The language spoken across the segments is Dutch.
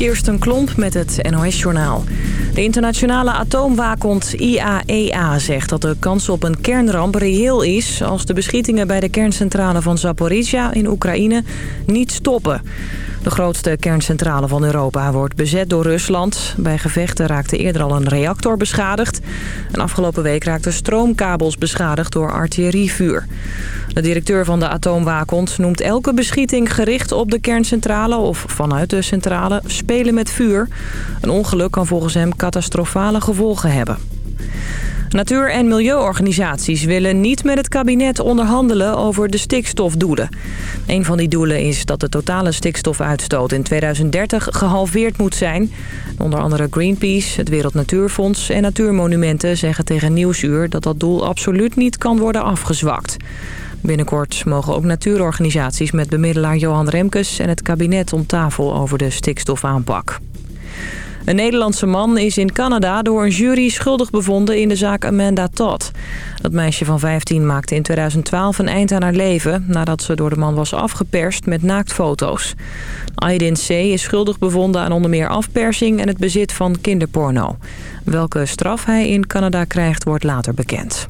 Kirsten Klomp met het NOS-journaal. De internationale atoomwaakhond IAEA e zegt dat de kans op een kernramp reëel is... als de beschietingen bij de kerncentrale van Zaporizhia in Oekraïne niet stoppen. De grootste kerncentrale van Europa wordt bezet door Rusland. Bij gevechten raakte eerder al een reactor beschadigd. En afgelopen week raakten stroomkabels beschadigd door artillerievuur. De directeur van de atoomwaakhond noemt elke beschieting gericht op de kerncentrale... of vanuit de centrale spelen met vuur. Een ongeluk kan volgens hem catastrofale gevolgen hebben. Natuur- en milieuorganisaties willen niet met het kabinet onderhandelen over de stikstofdoelen. Een van die doelen is dat de totale stikstofuitstoot in 2030 gehalveerd moet zijn. Onder andere Greenpeace, het Wereld Natuurfonds en Natuurmonumenten zeggen tegen Nieuwsuur dat dat doel absoluut niet kan worden afgezwakt. Binnenkort mogen ook natuurorganisaties met bemiddelaar Johan Remkes en het kabinet om tafel over de stikstofaanpak. Een Nederlandse man is in Canada door een jury schuldig bevonden in de zaak Amanda Todd. Dat meisje van 15 maakte in 2012 een eind aan haar leven... nadat ze door de man was afgeperst met naaktfoto's. Aydin C. is schuldig bevonden aan onder meer afpersing en het bezit van kinderporno. Welke straf hij in Canada krijgt wordt later bekend.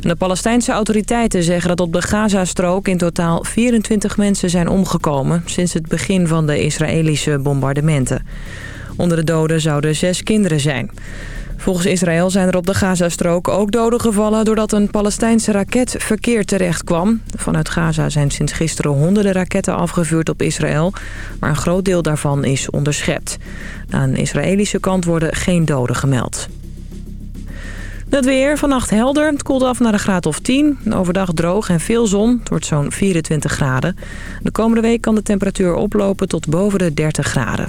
De Palestijnse autoriteiten zeggen dat op de Gazastrook in totaal 24 mensen zijn omgekomen... sinds het begin van de Israëlische bombardementen. Onder de doden zouden zes kinderen zijn. Volgens Israël zijn er op de Gazastrook ook doden gevallen... doordat een Palestijnse raket verkeerd terecht kwam. Vanuit Gaza zijn sinds gisteren honderden raketten afgevuurd op Israël... maar een groot deel daarvan is onderschept. Aan de Israëlische kant worden geen doden gemeld. Het weer, vannacht helder. Het koelt af naar een graad of 10. Overdag droog en veel zon. Het wordt zo'n 24 graden. De komende week kan de temperatuur oplopen tot boven de 30 graden.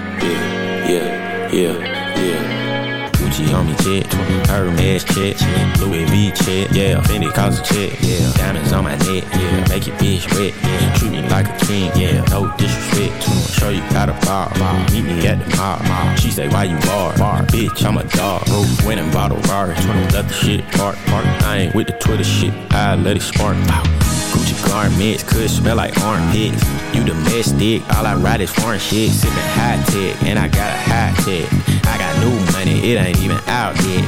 Yeah. Yeah. Gucci on me check, Hermes check, Louis V check, yeah, Fendi cause a check, yeah, diamonds on my neck, yeah, make your bitch wet, yeah, treat me like a king, yeah, no disrespect, show you got a bar, bar, meet me at the mall. She say why you bar, bar, bitch, I'm a dog, bro, went and bought a Rari, let the shit park, park, I ain't with the Twitter shit, I let it spark, wow. Gucci garments could smell like armpits. You domestic, all I ride is foreign shit. Sippin' high tech, and I got a high tech. I got new money, it ain't even out yet.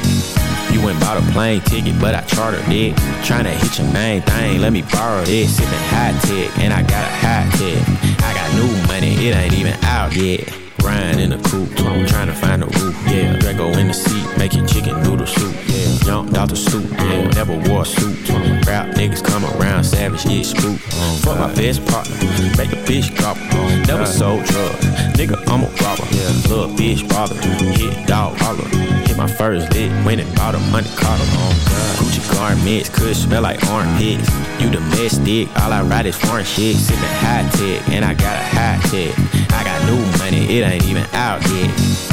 You went bought a plane ticket, but I chartered it. Tryna hit your main thing, let me borrow this. Sippin' high tech, and I got a high tech. I got new money, it ain't even out yet. Ryan in the coupe, I'm trying to find a roof, yeah. Draco in the seat, making chicken noodle soup, yeah. Jumped out the stoop, yeah. Never wore a suit. Rap niggas come around, savage, yeah, spook. Oh, Fuck my best partner, make a bitch. Oh, Never sold drugs, nigga, I'm a robber. Yeah. Little bitch bother, hit dog holler. Hit my first lick, went and bought a money collar. Oh, Gucci garments, could smell like armpits. You domestic, all I ride is foreign shit. Sippin' high tech, and I got a high tech. I got new money, it ain't even out yet.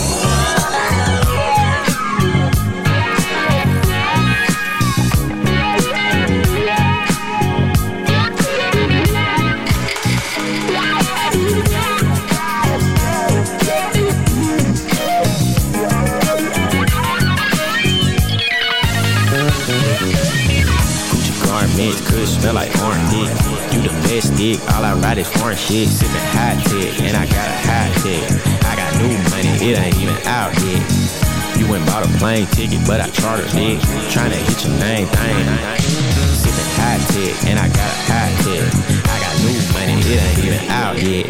Dick, all I ride is foreign shit. Sippin' hot tech, and I got a hot tech. I got new money, it ain't even out yet. You went bought a plane ticket, but I chartered it. Tryna hit your main thing. Sippin' hot tech, and I got a hot tech. I got new money, it ain't even out yet.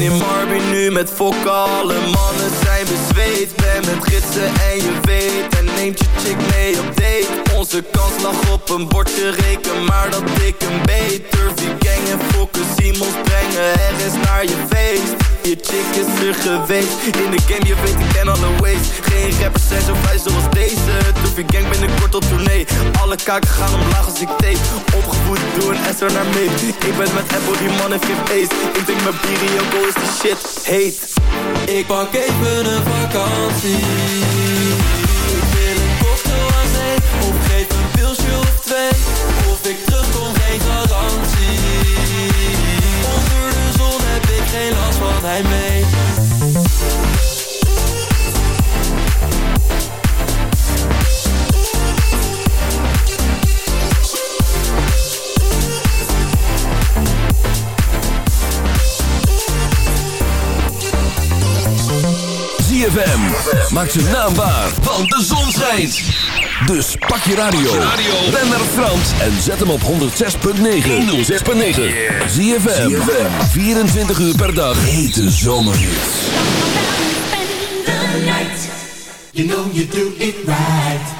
In Marby nu met fokken Alle mannen. Zijn bezweet Ben met gidsen en je weet neemt je chick mee op date. Onze kans lag op een bordje reken Maar dat ik een beter Wie gang en fokken Simons brengen ergens naar je feest. Je chick is er geweest In de game je weet ik ken alle ways. Geen rappers zijn zo vrij zoals deze Turfie gang binnenkort op tournee. Alle kaken gaan omlaag als ik tape. Opgevoed door een S naar mee. Ik ben met Apple die man heeft geen ace. Ik drink mijn bier in go is die shit. Heet. Ik pak even een vakantie Maak zijn naam waar, want de zon schijnt. Dus pak je radio. Ben naar Frans en zet hem op 106.9. 106.9. ZFM. 24 uur per dag. Hete zomerhits. You know you do it right.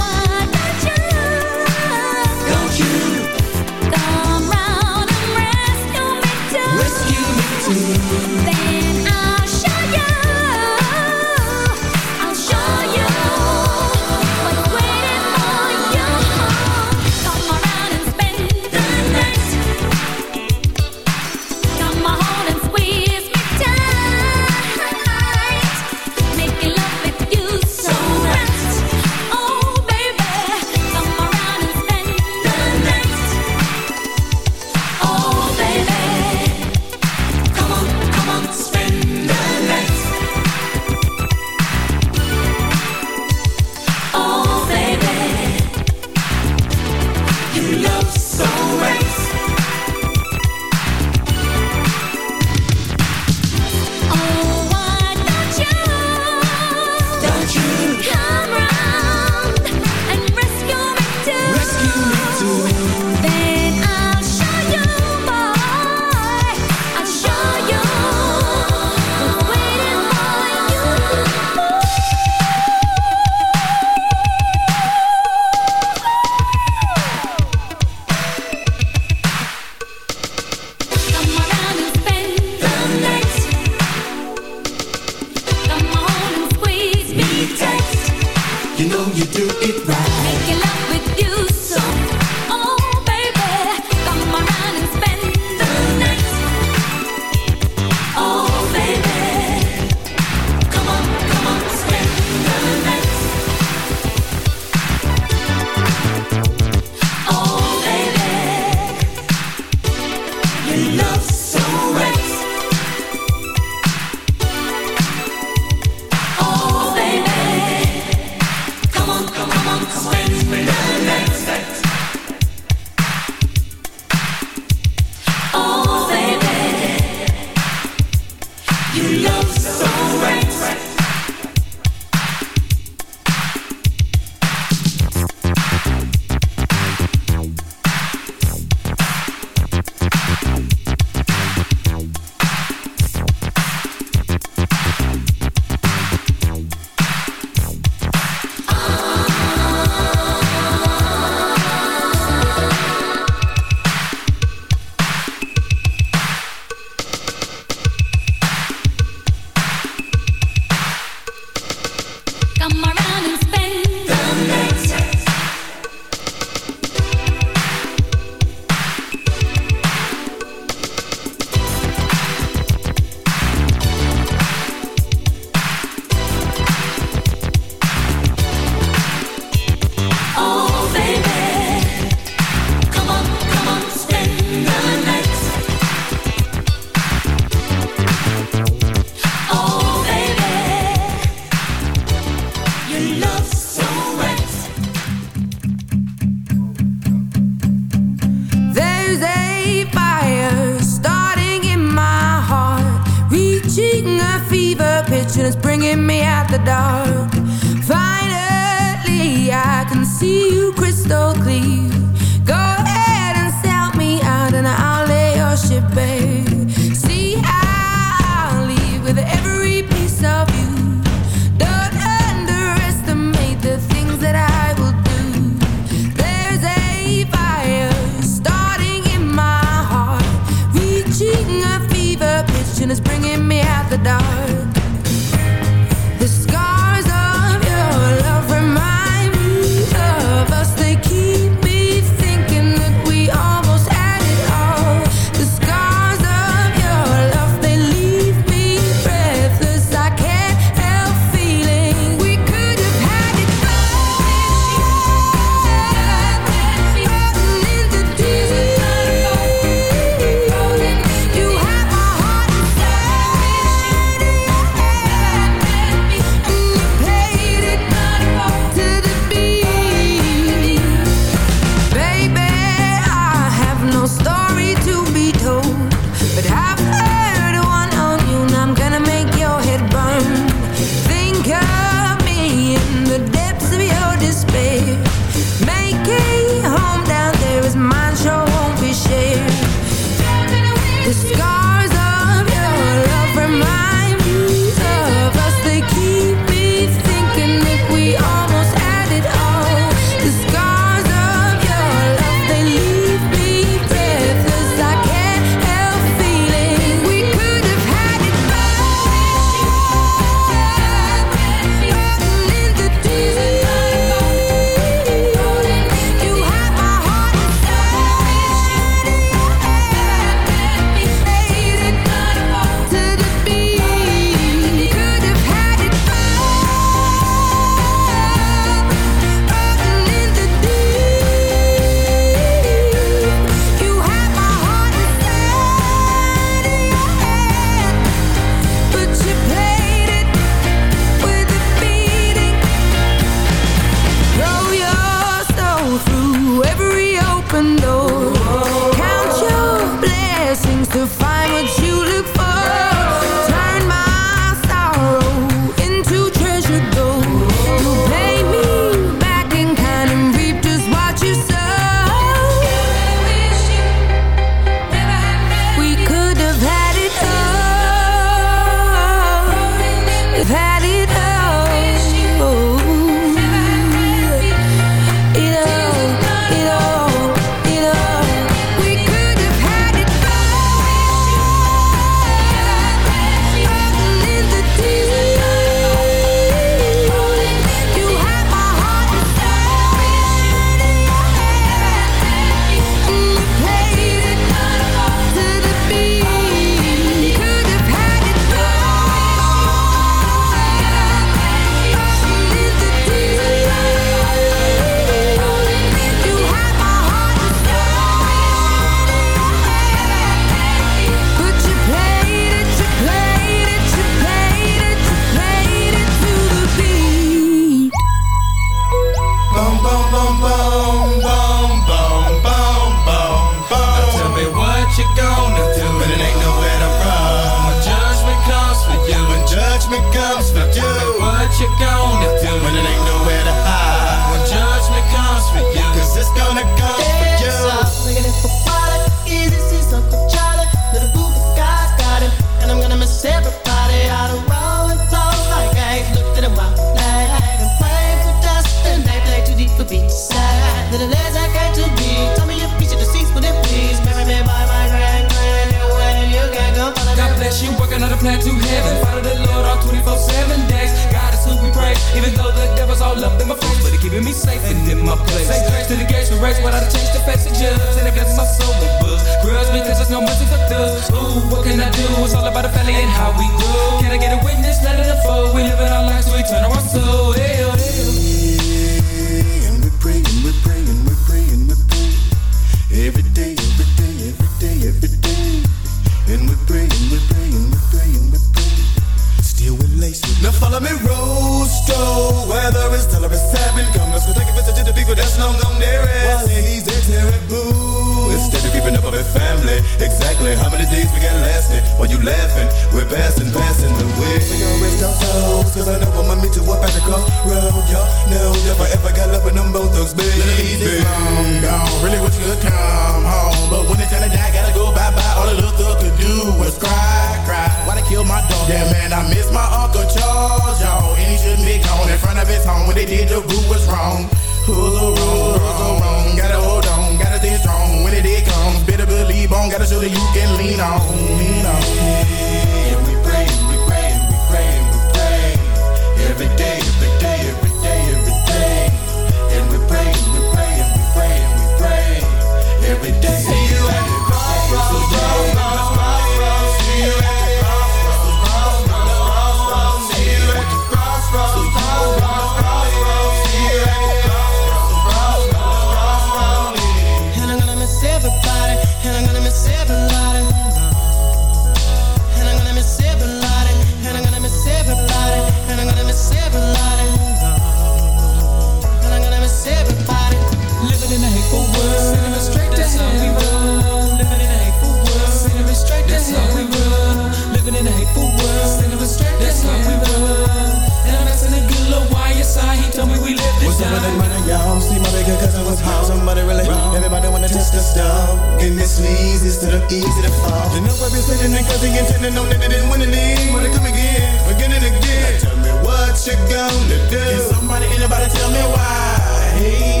do? Can somebody, anybody tell me why? Hey,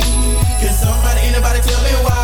can somebody, anybody tell me why?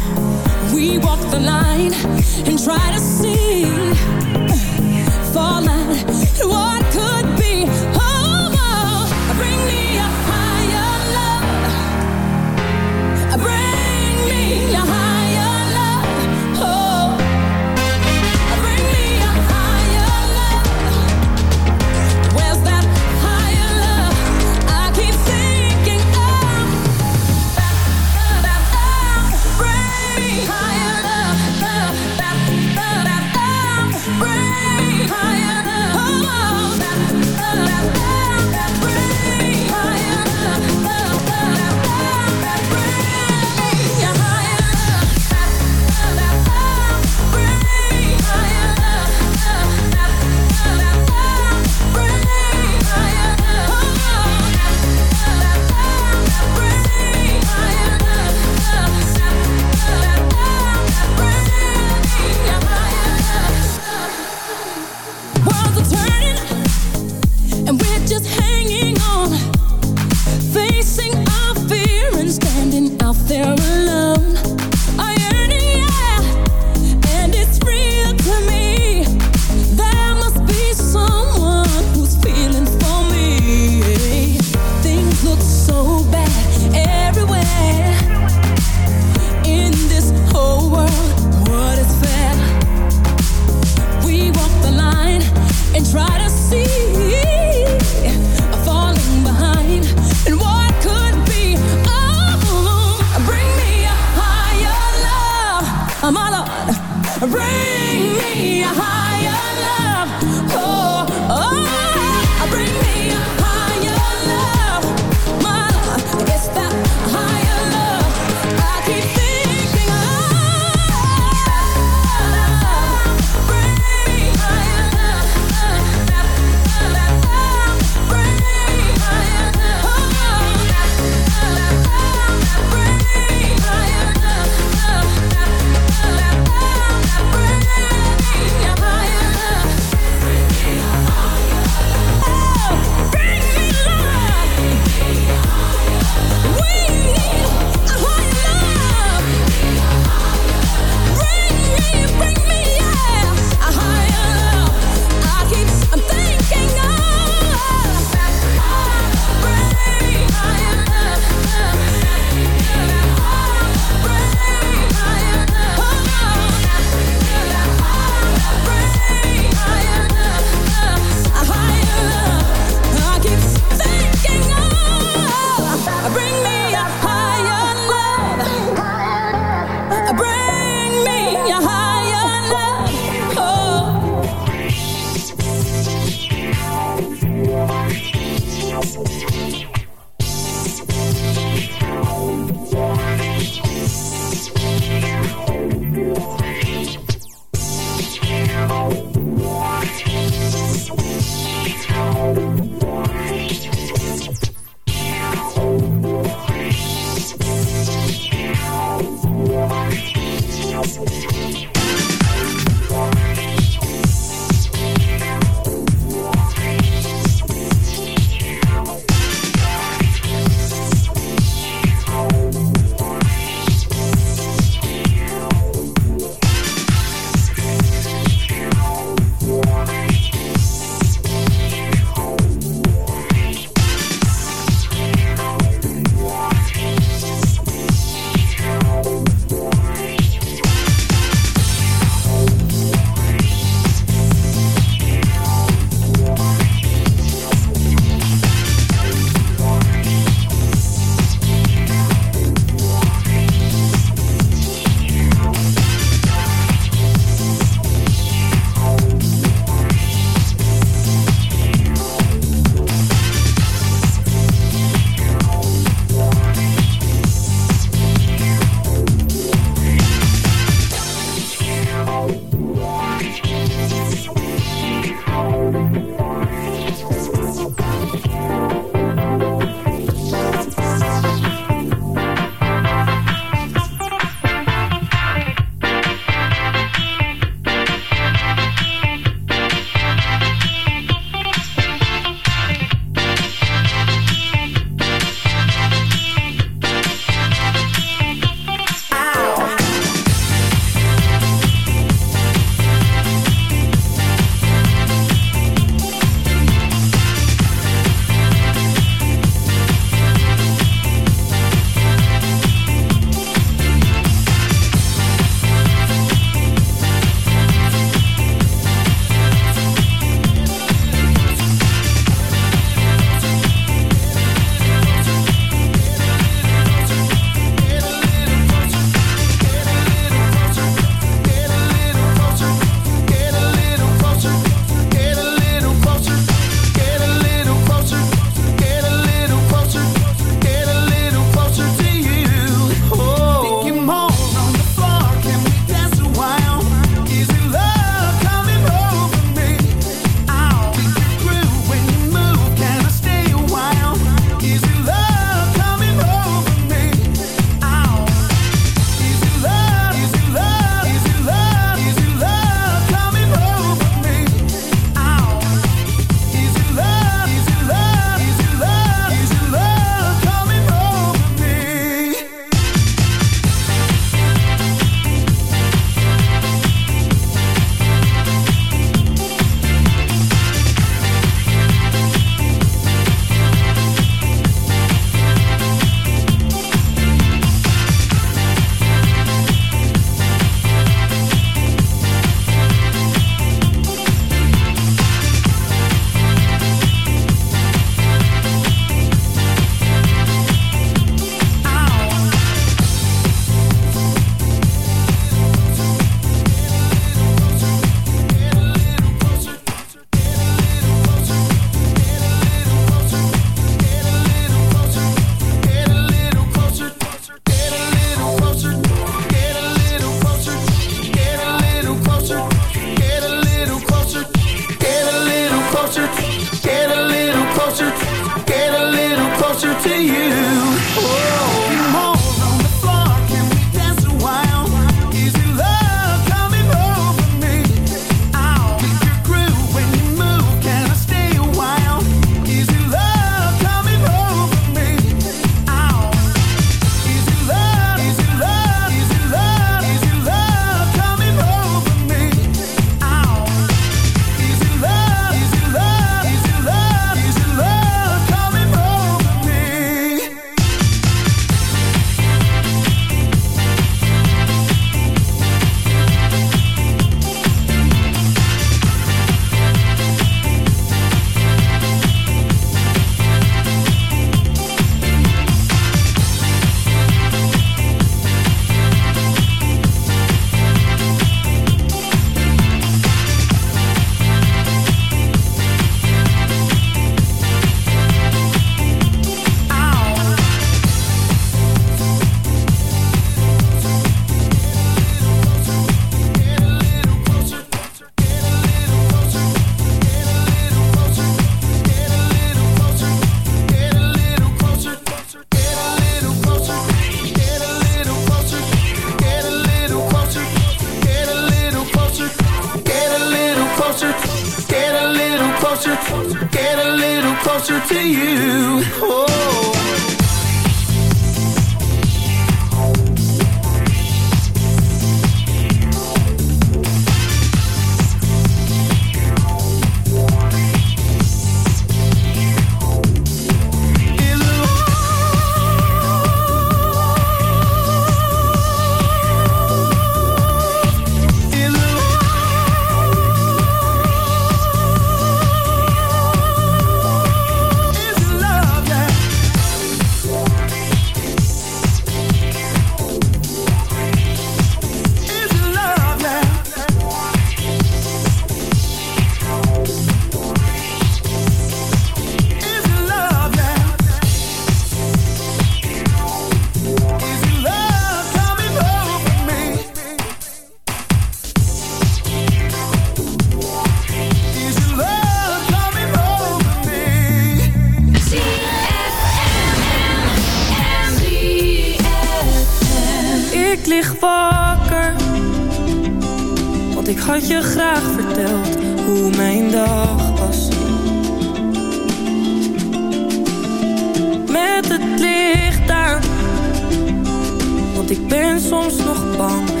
Slapen.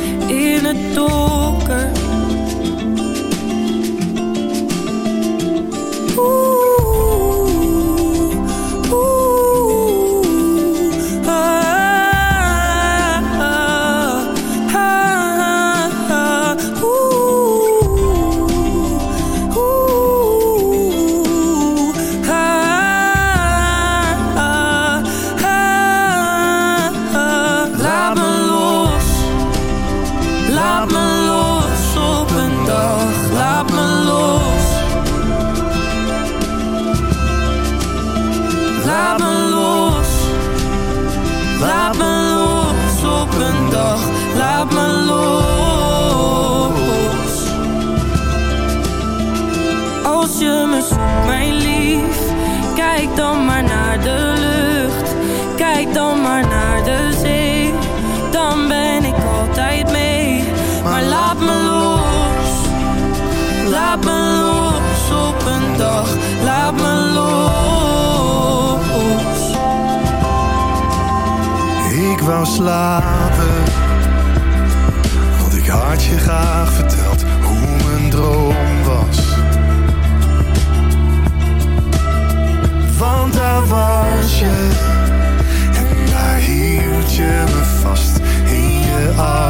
In